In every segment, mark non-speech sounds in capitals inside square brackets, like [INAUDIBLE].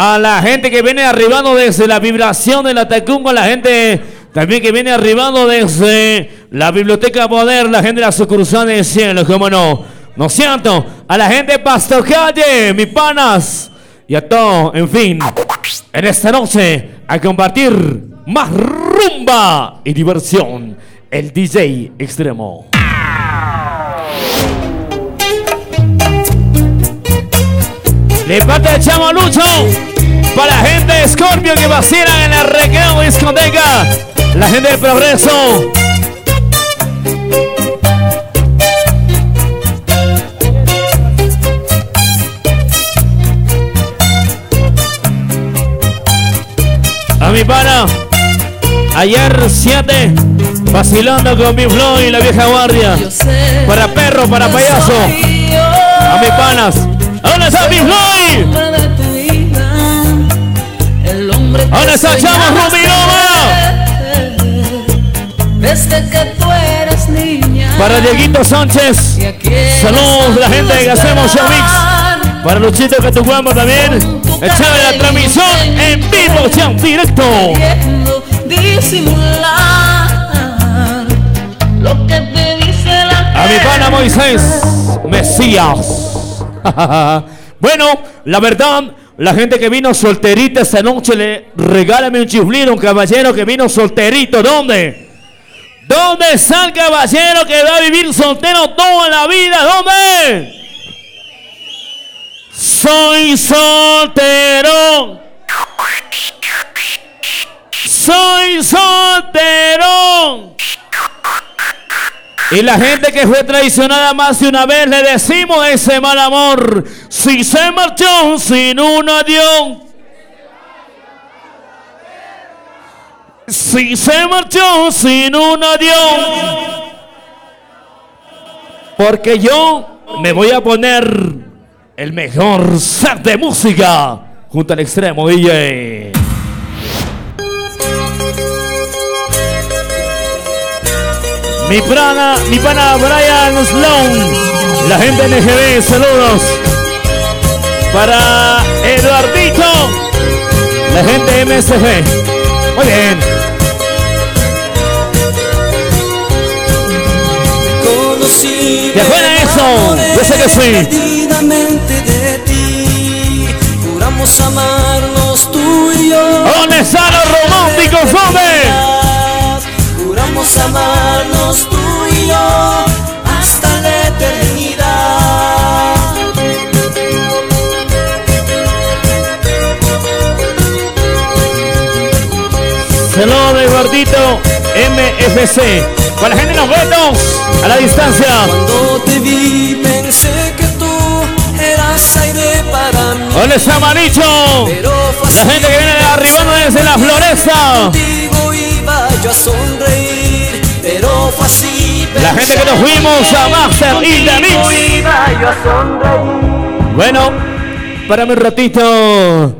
a la gente que viene arribando desde la vibración de la Tacunga, la gente también que viene arribando desde la Biblioteca Poder, la gente de la sucursal del cielo, cómo no. ¿No es cierto? A la gente de Pastor Calle, mis panas. Y a todo, en fin. En esta noche, a compartir más rumba y diversión. El DJ Extremo. De Chamo Lucho, para la gente de Scorpio que vacilan en el recreo discoteca, la gente del progreso. A mi pana, ayer 7, vacilando con mi flow y la vieja guardia. Para perro, para payaso. A mis panas. ¿Dónde está mi Está Chavo Rubilova? Desde que tú eres niña. Para Dieguito Sánchez. Saludos la gente de Gastemos Show Mix. Para Luchito que tu guapo también. Echame la transmisión en vivo, ya directo. Queriendo disimular lo que te dice la A mi pana Moisés Mesías. [LAUGHS] bueno, la verdad, la gente que vino solterita esta noche, le regálame un chiflido, un caballero que vino solterito. ¿Dónde? ¿Dónde está el caballero que va a vivir soltero toda la vida? ¿Dónde? Soy soltero. Soy soltero. Y la gente que fue traicionada más de una vez le decimos ese mal amor. Si se marchó sin un adiós. Si se marchó sin un adiós. Porque yo me voy a poner el mejor set de música junto al extremo DJ. Mi pana, mi pana Brian Sloan, la gente NGB, saludos. Para Eduardito, la gente MSG. Muy bien. Conocí ¿Te eso? Yo sé que sí. De ti. Juramos amarnos tú y yo. ¿Dónde están los románticos? Amarnos tú y yo hasta la eternidad. Saludos de Eduardito MFC. Para la gente de los vetos, a la distancia. Cuando te vi pensé que tú eras aire para mí. ¿Dónde está Manicho? Pero fue La gente que viene de arriba desde la floresta. Contigo iba yo a sonreír. La gente que nos fuimos a Master in the Mix. Bueno, para mi ratito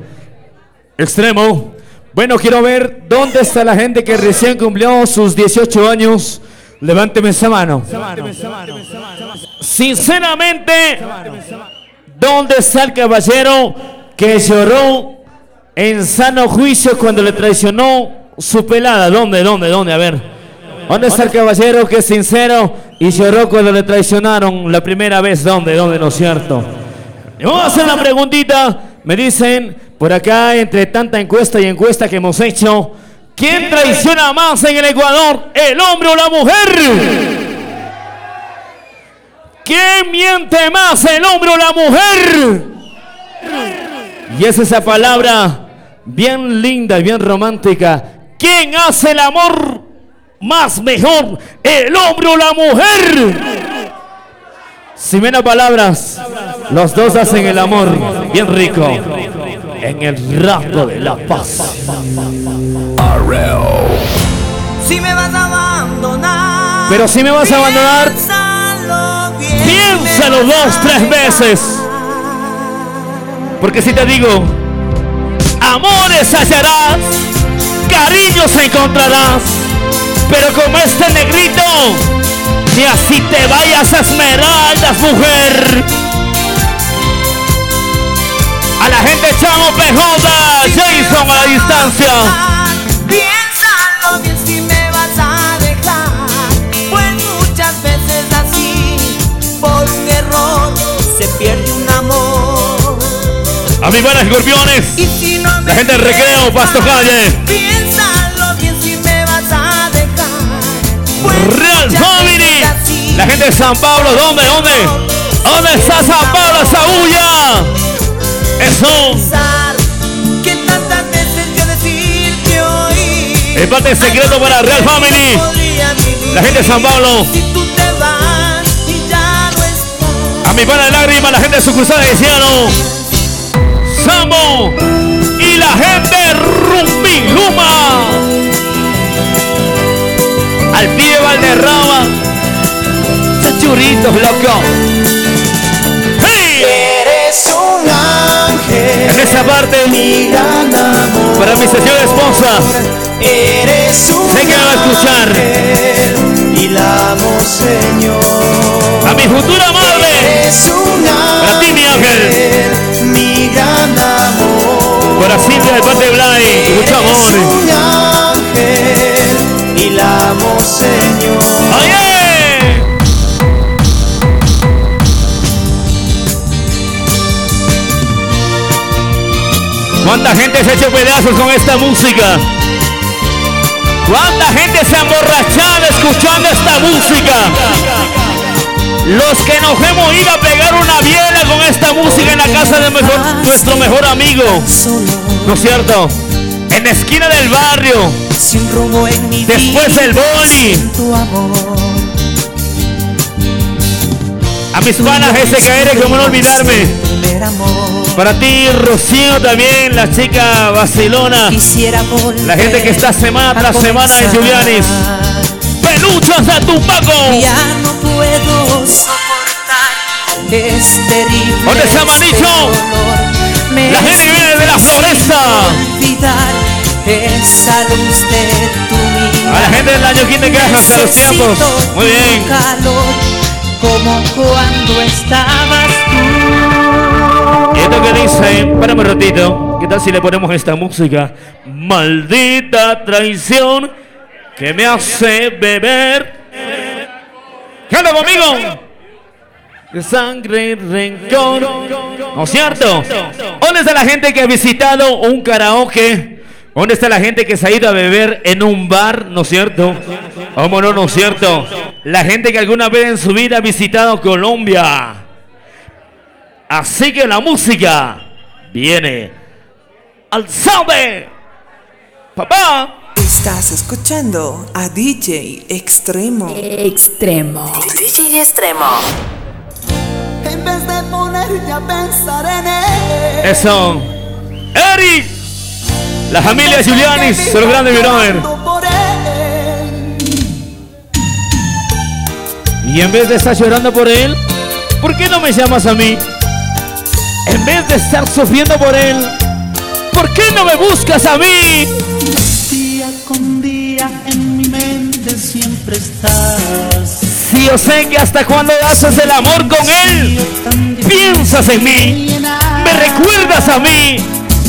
extremo. Bueno, quiero ver dónde está la gente que recién cumplió sus 18 años. Levánteme esa mano. Sinceramente, ¿dónde está el caballero que lloró en sano juicio cuando le traicionó su pelada? ¿Dónde, dónde, dónde? A ver. ¿Dónde está el caballero que es sincero y lloró cuando le traicionaron la primera vez? ¿Dónde, dónde, no es cierto? Le vamos a hacer una preguntita. Me dicen por acá, entre tanta encuesta y encuesta que hemos hecho, ¿quién traiciona más en el Ecuador, el hombre o la mujer? ¿Quién miente más, el hombre o la mujer? Y es esa palabra bien linda y bien romántica. ¿Quién hace el amor más mejor, el hombre o la mujer? Sin menos palabras, los dos hacen el amor bien rico en el rato de la paz. Si me vas a abandonar, Pero si me vas a abandonar, piénsalo dos, tres veces. Porque si te digo, amores hallarás, cariños encontrarás, pero como este negrito, ni así te vayas a esmeraldas, mujer. A la gente Chamo PJ, Jason a la distancia. Piénsalo bien si me vas a dejar. Pues muchas veces así, por un error, se pierde un amor. A mis buenas escorpiones. La gente del recreo, Pasto Calle. Family. La gente de San Pablo, ¿dónde? ¿Dónde? ¿Dónde está San Pablo, esa bulla? Eso. El parte secreto para Real Family. La gente de San Pablo. A mi pana de lágrimas, la gente de sucursal de Ciano. Sambo. Y la gente de Luma. Al pie Valderrama. Esos churritos, loco. ¡Hey! Eres un ángel, En esa parte, mi gran amor. para mi de esposa. Eres un Sé que me va a escuchar. ángel, y la amo, Señor. A mi futura madre. Eres un ángel, Para ti, mi ángel. mi gran amor. Para Cintia de parte de Blay. Mucho ¿Cuánta gente se ha hecho pedazos con esta música? ¿Cuánta gente se ha emborrachado escuchando esta música? Los que nos hemos ido a pegar una biela con esta música en la casa de nuestro mejor amigo. ¿No es cierto? En la esquina del barrio. Después el boli. A mis panas SKR, como no olvidarme. Para ti, Rocío, también, la chica Barcelona. Quisiera La gente que está semana tras a semana en comenzar. Julianis. Peluchas de Tupaco. Ya no puedo soportar este terrible ¿Dónde está Manicho? La gente que viene de la es floresta. esa luz de tu mirada. A la gente del año que hasta los tiempos. Muy bien. tu calor, como cuando estabas Y esto que dice, espérame un ratito. ¿Qué tal si le ponemos esta música? Maldita traición que me hace beber. ¡Canta conmigo! De sangre rencor. ¿No es cierto? ¿Dónde está la gente que ha visitado un karaoke? ¿Dónde está la gente que se ha ido a beber en un bar? ¿No es cierto? ¿Cómo no, no es cierto? La gente que alguna vez en su vida ha visitado Colombia. Así que la música viene al sabe. Papá. Estás escuchando a DJ Extremo. Extremo. DJ Extremo. En vez de ponerte a pensar en él. Eso. Eric. La familia Julianis, los grandes mi brother. Por él. Y en vez de estar llorando por él, ¿por qué no me llamas a mí? En vez de estar sufriendo por él, ¿por qué no me buscas a mí? Día con día en mi mente siempre estás. Si yo sé que hasta cuando haces el amor con él, piensas en mí, me recuerdas a mí,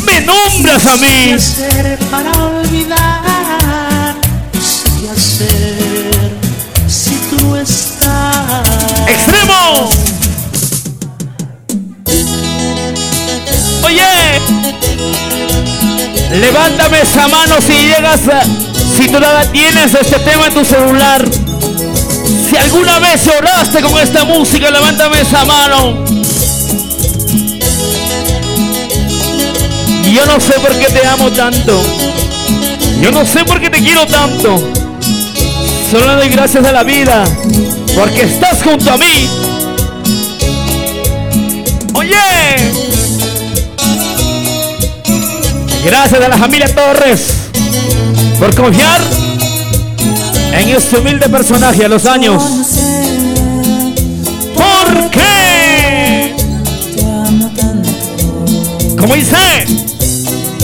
me nombras a mí. hacer para olvidar? Levántame esa mano si llegas a, si todavía tienes este tema en tu celular. Si alguna vez lloraste con esta música, levántame esa mano. Yo no sé por qué te amo tanto. Yo no sé por qué te quiero tanto. Solo doy gracias a la vida porque estás junto a mí. Oye. Gracias a la familia Torres por confiar en este humilde personaje a los años. ¿Por qué? ¿Cómo dice?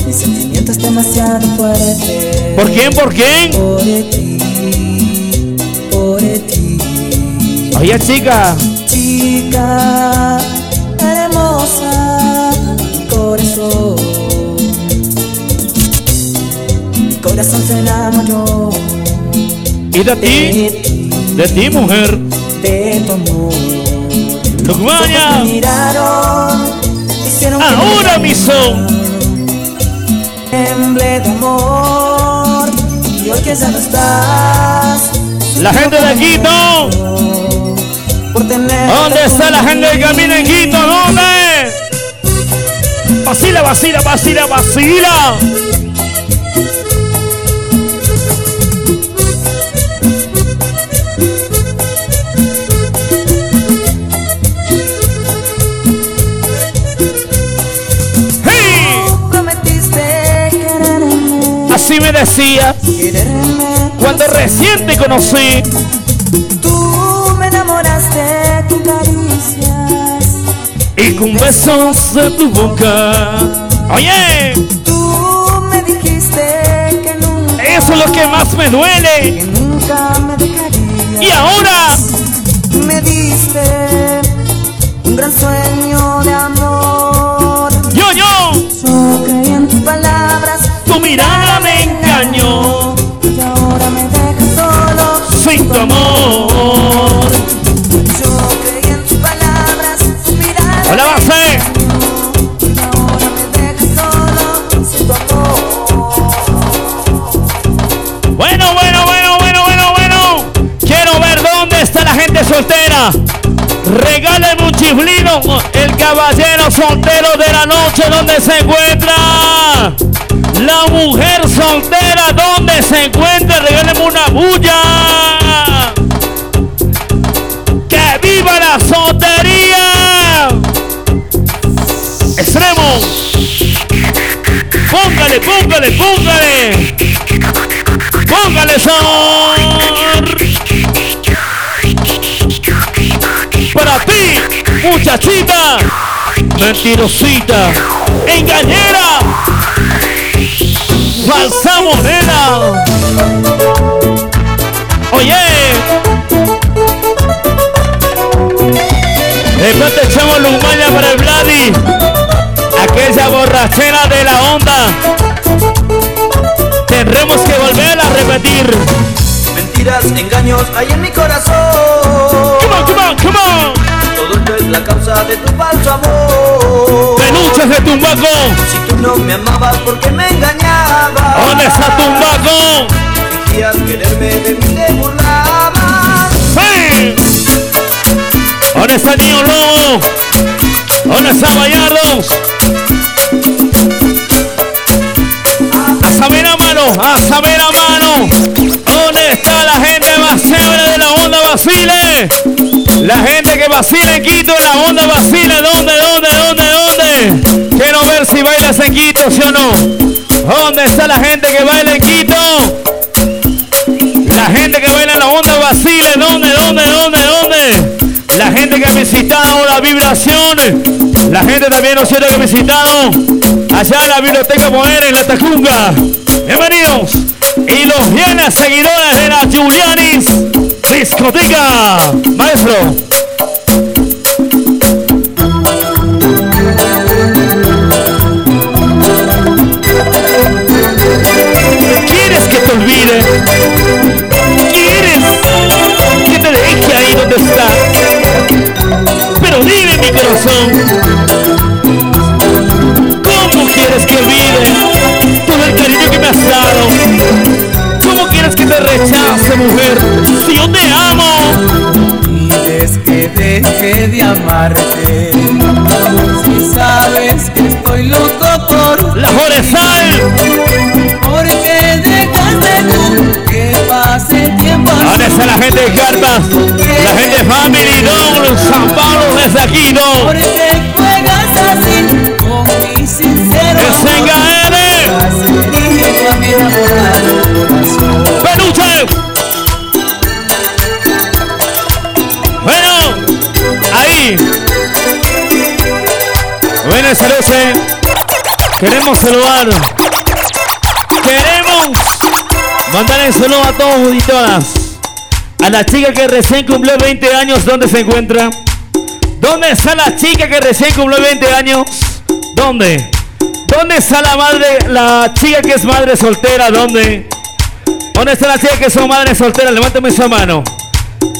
Mi sentimiento es demasiado fuerte. ¿Por quién? ¿Por quién? Por ti, por ti. Oye, chica. Chica hermosa, corazón corazón se enamoró Y de ti, de ti, mujer. de tu amor. Me miraron, hicieron Ahora mi son. temble de amor. Y hoy que ya no estás, La gente de Quito. ¿Dónde está la gente que camina en Quito? ¿Dónde? Vacila, vacila, vacila, vacila. Así me decías cuando recién te conocí. Tú me enamoraste de tus caricias. Y con besos de tu boca. Oye, Tú me dijiste que nunca, eso es lo que más me duele. que nunca me dejarías. Y ahora, Me diste un gran sueño de amor. yo, yo, Yo creí en tus palabras. Tu mirada me engañó. Y ahora me dejas solo. Sin tu amor. Yo creí en tus palabras. Tu mirada Hola, base. Y ahora me dejas solo. Sin tu amor. Bueno, bueno, bueno, bueno, bueno, bueno. Quiero ver dónde está la gente soltera. Regálenme un chiflino. El caballero soltero de la noche, ¿dónde se encuentra? La mujer soltera, ¿dónde se encuentra? Regálenme una bulla. ¡Que viva la soltería! Extremo. Póngale, póngale, póngale. Póngale son. Para ti, muchachita, mentirosita, engañera, falsa morena. Oye, de pronto echamos lumaña para el Vladi, aquella borrachera de la onda. Tendremos que volver a repetir. Mentiras, engaños hay en mi corazón. Come on, come on, come on. Todo esto es la causa de tu falso amor. Peluches de Tumbaco. Si tú no me amabas, ¿por qué me engañabas? ¿Dónde está Tumbaco? Fingías quererme, de mí te burlabas. ¡Sí! ¿Dónde está Niño Lobo? ¿Dónde está Bayardos? A saber a mano, a saber a mano. ¿Dónde está la gente más chévere de la onda Basile? La gente que vacila en Quito, la onda Basile. ¿Dónde, dónde, dónde, dónde? Quiero ver si bailas en Quito, ¿sí o no? ¿Dónde está la gente que baila en Quito? La gente que baila en la onda Basile, ¿dónde, dónde, dónde, dónde? La gente que ha visitado la vibración. La gente también, ¿no es cierto?, que ha visitado allá en la biblioteca Mover en la Tacunga. Bienvenidos. Y los fieles seguidores de la Julianis Discoteca. Maestro. ¿Quieres que te deje ahí donde está? Pero dime mi corazón, ¿cómo quieres que olvide todo el cariño que me has dado? ¿Cómo quieres que te rechace, mujer, si yo te amo? pides que deje de amarte. Si sabes que estoy loco por La Foresal, ¿dónde está la gente de cartas? La gente de Family, Don, San Pablo, desde aquí, no. porque juegas así con mi sincero Que se engañe. herido a mi enamorado corazón. ¡Peluche! Bueno, ahí. Noches. Queremos saludar. Queremos mandar el saludo a todos y todas. A la chica que recién cumplió 20 años, ¿dónde se encuentra? ¿Dónde está la chica que recién cumplió 20 años? ¿Dónde? ¿Dónde está la madre, la chica que es madre soltera? ¿Dónde? ¿Dónde están las chicas que son madres solteras? Levántame esa mano.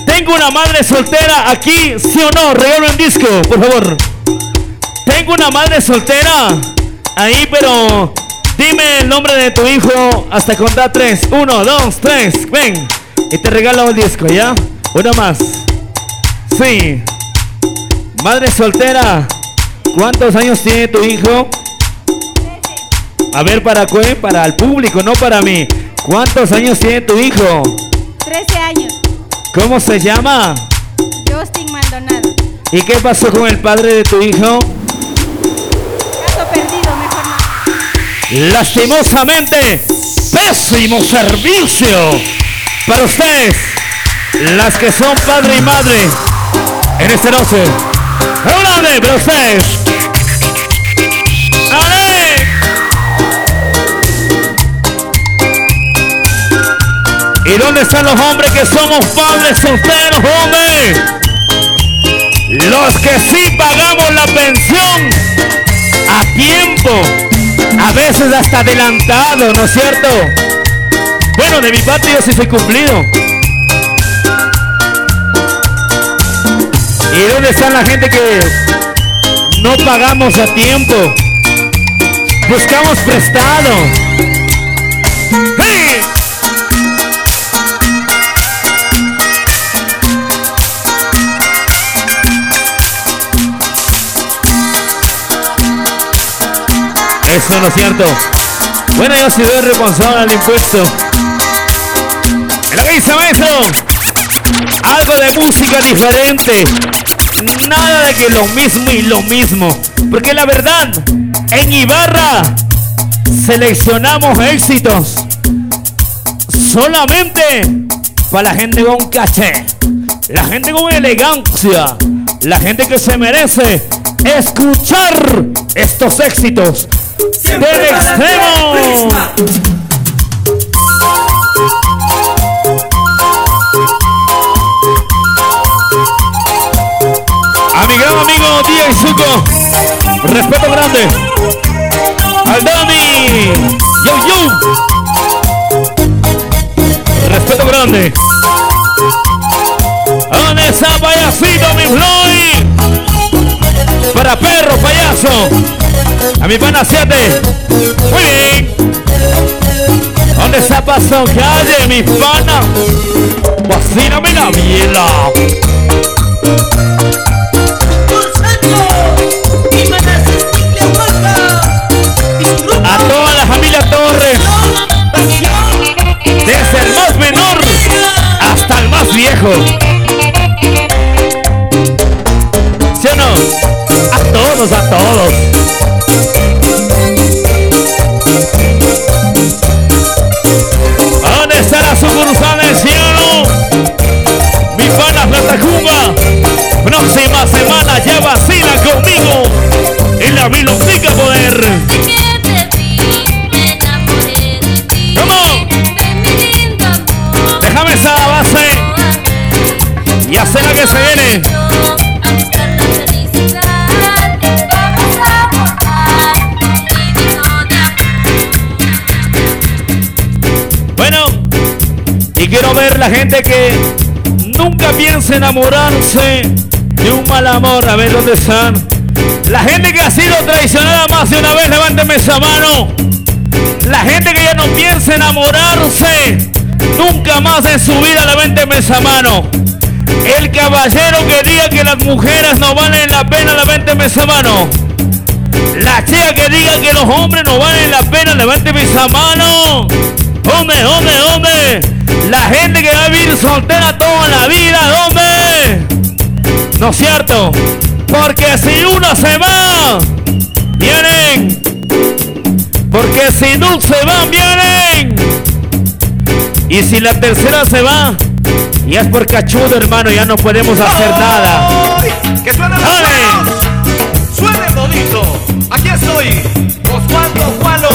Tengo una madre soltera aquí, ¿sí o no? Regalo un disco, por favor. Tengo una madre soltera ahí, pero dime el nombre de tu hijo hasta contar tres. Uno, dos, tres, ven. Y te regalo un disco, ¿ya? Uno más. Sí. Madre soltera, ¿cuántos años tiene tu hijo? A ver, ¿para qué? Para el público, no para mí. ¿Cuántos años tiene tu hijo? 13 años. ¿Cómo se llama? Justin Maldonado. ¿Y qué pasó con el padre de tu hijo? Caso perdido, mejor no. Lastimosamente, pésimo servicio para ustedes, las que son padre y madre en este noche. ¡Grande para ustedes! ¡Ale! ¿Y dónde están los hombres que somos padres solteros, hombre? Los que sí pagamos la pensión a tiempo, a veces hasta adelantado, ¿no es cierto? Bueno, de mi parte yo sí soy cumplido. ¿Y dónde está la gente que no pagamos a tiempo? Buscamos prestado. ¡Hey! Eso no es cierto. Bueno, yo soy responsable del impuesto. Que dice maestro, algo de música diferente. Nada de que lo mismo y lo mismo. Porque la verdad, en Ibarra seleccionamos éxitos solamente para la gente con caché, la gente con elegancia, la gente que se merece escuchar estos éxitos del extremo. Amigo Zuko, respeto grande. Al Dani, yo yo, respeto grande. ¿Dónde está payasito, mi Floyd? Para perro, payaso. A mi pana 7. Muy bien. ¿Dónde está Paso Calle, mi pana? Vacíname la biela. La gente que nunca piensa enamorarse de un mal amor. A ver dónde están. La gente que ha sido traicionada más de una vez, levánteme esa mano. La gente que ya no piensa enamorarse nunca más en su vida, levánteme esa mano. El caballero que diga que las mujeres no valen la pena, levánteme esa mano. La chica que diga que los hombres no valen la pena, levánteme esa mano. Hombre, hombre, hombre. La gente que va a vivir soltera toda la vida, hombre. ¿No es cierto? Porque si uno se va, vienen. Porque si dos se van, vienen. Y si la tercera se va, ya es por cachudo, hermano, ya no podemos hacer nada. ¡Que suene. ¡Suene bonito! Aquí estoy, Osvaldo Juano.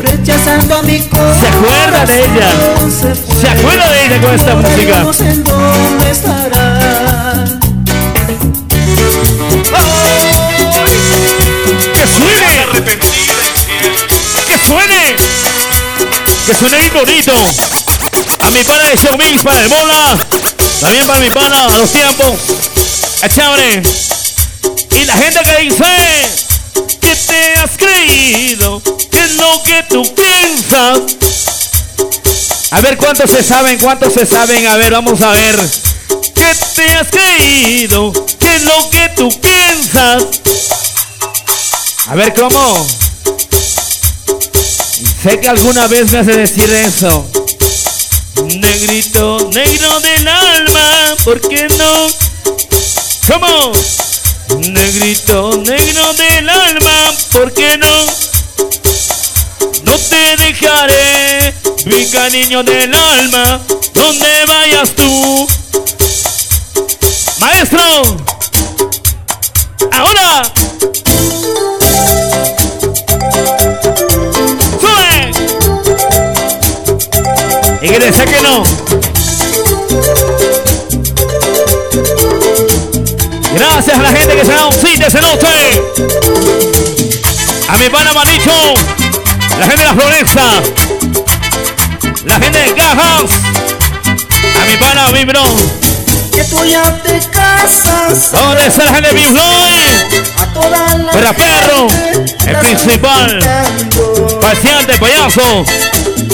Rechazando a mi corazón Se acuerda de ella. se fue. Se acuerda de ella con esta música. no sé en dónde estará. ¡Que suene! ¡Que suene! ¡Que suene bien bonito! A mi pana de Show Mix, para el Mola. También para mi pana, a los tiempos. A chévere. Y la gente que dice que te has creído, tú piensas. A ver cuántos se saben, cuántos se saben. A ver, vamos a ver. ¿Qué te has creído? ¿Qué es lo que tú piensas? A ver cómo. Sé que alguna vez me hace decir eso. Negrito, negro del alma, ¿por qué no? ¿Cómo? Negrito, negro del alma, ¿por qué no? No te dejaré, mi cariño del alma, donde vayas tú. Maestro, ahora. ¡Sube! Y que decía que no. Gracias a la gente que se da un sitio esa noche. A mi pana Manicho. La gente de la Floresta. La gente de Cajas. A mi pana Vibro. Que tú ya te casas ¿Dónde está la gente de Bibloy? a toda la Perra perro. El principal. Paciente, payaso.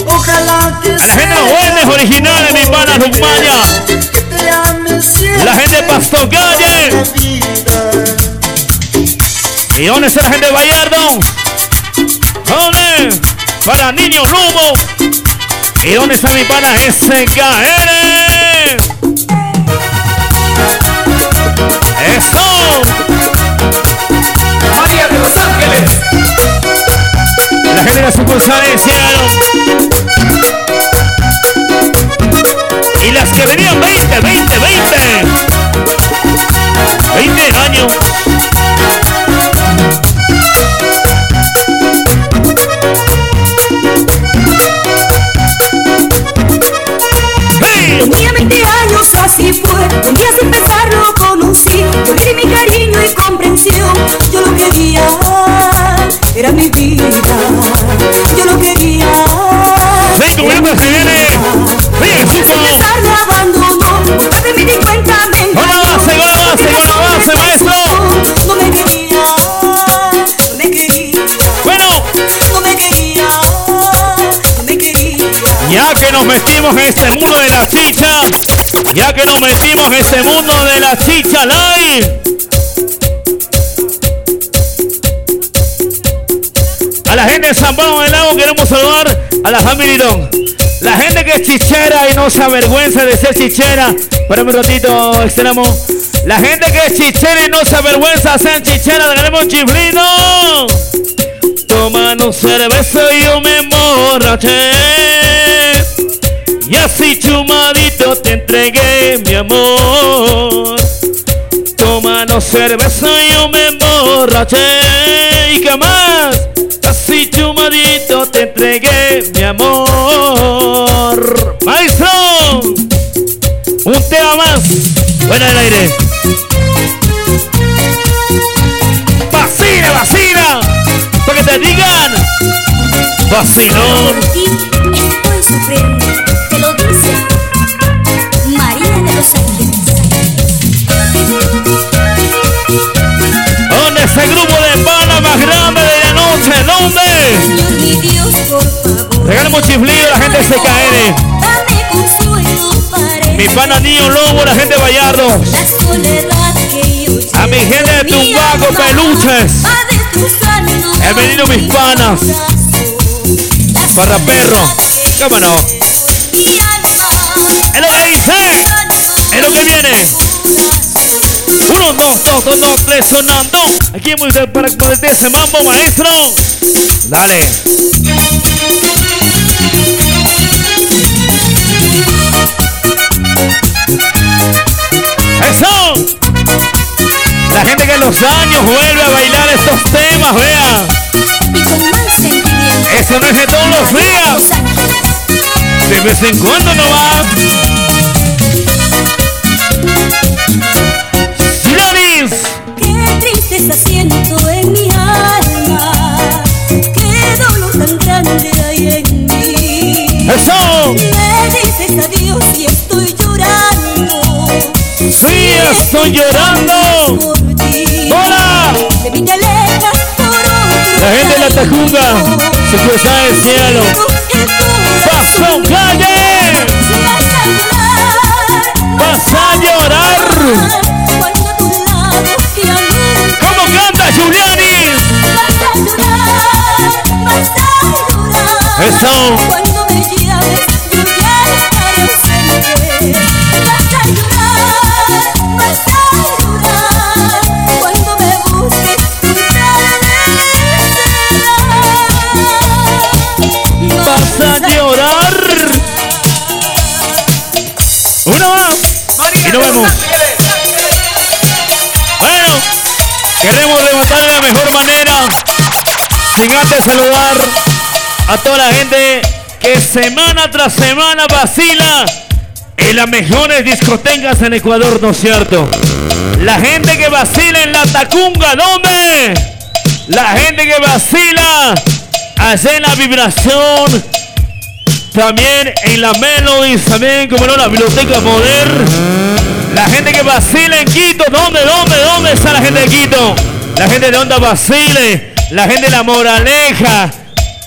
Ojalá que A la gente de los buenos originales, mi pana siempre La gente de Pasto Calle. la vida. ¿Y dónde está la gente de Vallardo? Para Niño Lumo. ¿Y dónde está mi pana SKR? ¡Eso! María de Los Ángeles. La gente de la sucursal en ya que nos metimos en este mundo de la chicha live. A la gente de San Pablo del Lago queremos saludar a la familia Don. La gente que es chichera y no se avergüenza de ser chichera. Espérame un ratito, extremo. La gente que es chichera y no se avergüenza de ser chichera, tenemos chiflino. Tomando cerveza y yo me emborraché. Y así chumadito entregué mi amor. Tomando cerveza yo me emborraché. ¿Y qué más? Así chumadito te entregué mi amor. Maestro, un tema más. Buena el aire. Vacila, vacila. Para que te digan. Vacilón. Lobo, la gente de Vallardo. A mi gente de Tumbaco, peluches. He venido mis mi panas. Para perro. ¿Cómo no? Es lo que dice. Es lo que viene. Uno, dos, dos, dos, dos, tres, sonando. Aquí muy bien para para ese mambo, maestro. Dale. ¡Eso! La gente que en los años vuelve a bailar estos temas, vean. Eso no es de todos los días. De vez en cuando no va. Floris. Qué tristeza siento en mi alma. Qué dolor tan grande hay en mí. Eso. Estoy llorando. ¡Hola! La gente de la Tacunga se cruza del cielo. ¡Paso calle! ¡Vas a llorar! ¿Cómo canta llorar. Eso. Sin antes saludar a toda la gente que semana tras semana vacila en las mejores discotecas en Ecuador, ¿no es cierto? La gente que vacila en la Tacunga, ¿dónde? La gente que vacila en la vibración. También en la Melodies, también como no, la biblioteca Poder. La gente que vacila en Quito, ¿dónde, dónde, dónde está la gente de Quito? La gente de Onda Basile, la gente de La Moraleja,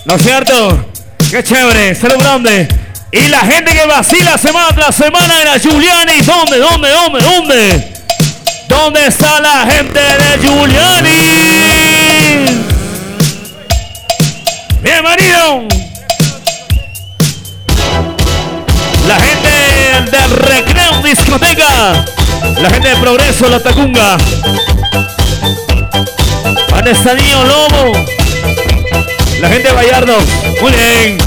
¿no es cierto? Qué chévere, salud grande. Y la gente que vacila semana tras semana en la Giuliani, ¿dónde, dónde, dónde, dónde? ¿Dónde está la gente de Giuliani? Bienvenido. La gente de Recreo Discoteca. La gente de Progreso, La Tacunga. Anestadillo Lobo. La gente de Vallardo. Muy bien.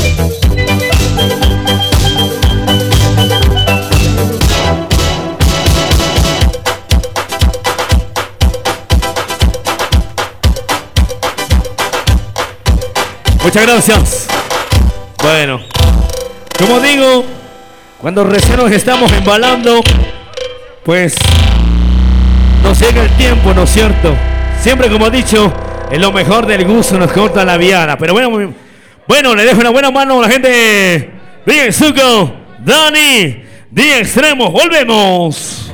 Muchas gracias. Bueno, como digo, cuando recién nos estamos embalando, pues nos llega el tiempo, ¿no es cierto? Siempre como he dicho, en lo mejor del gusto nos corta la viada. Pero bueno, bueno, le dejo una buena mano a la gente. Bien, Zuko, Dani, Día Extremo, volvemos.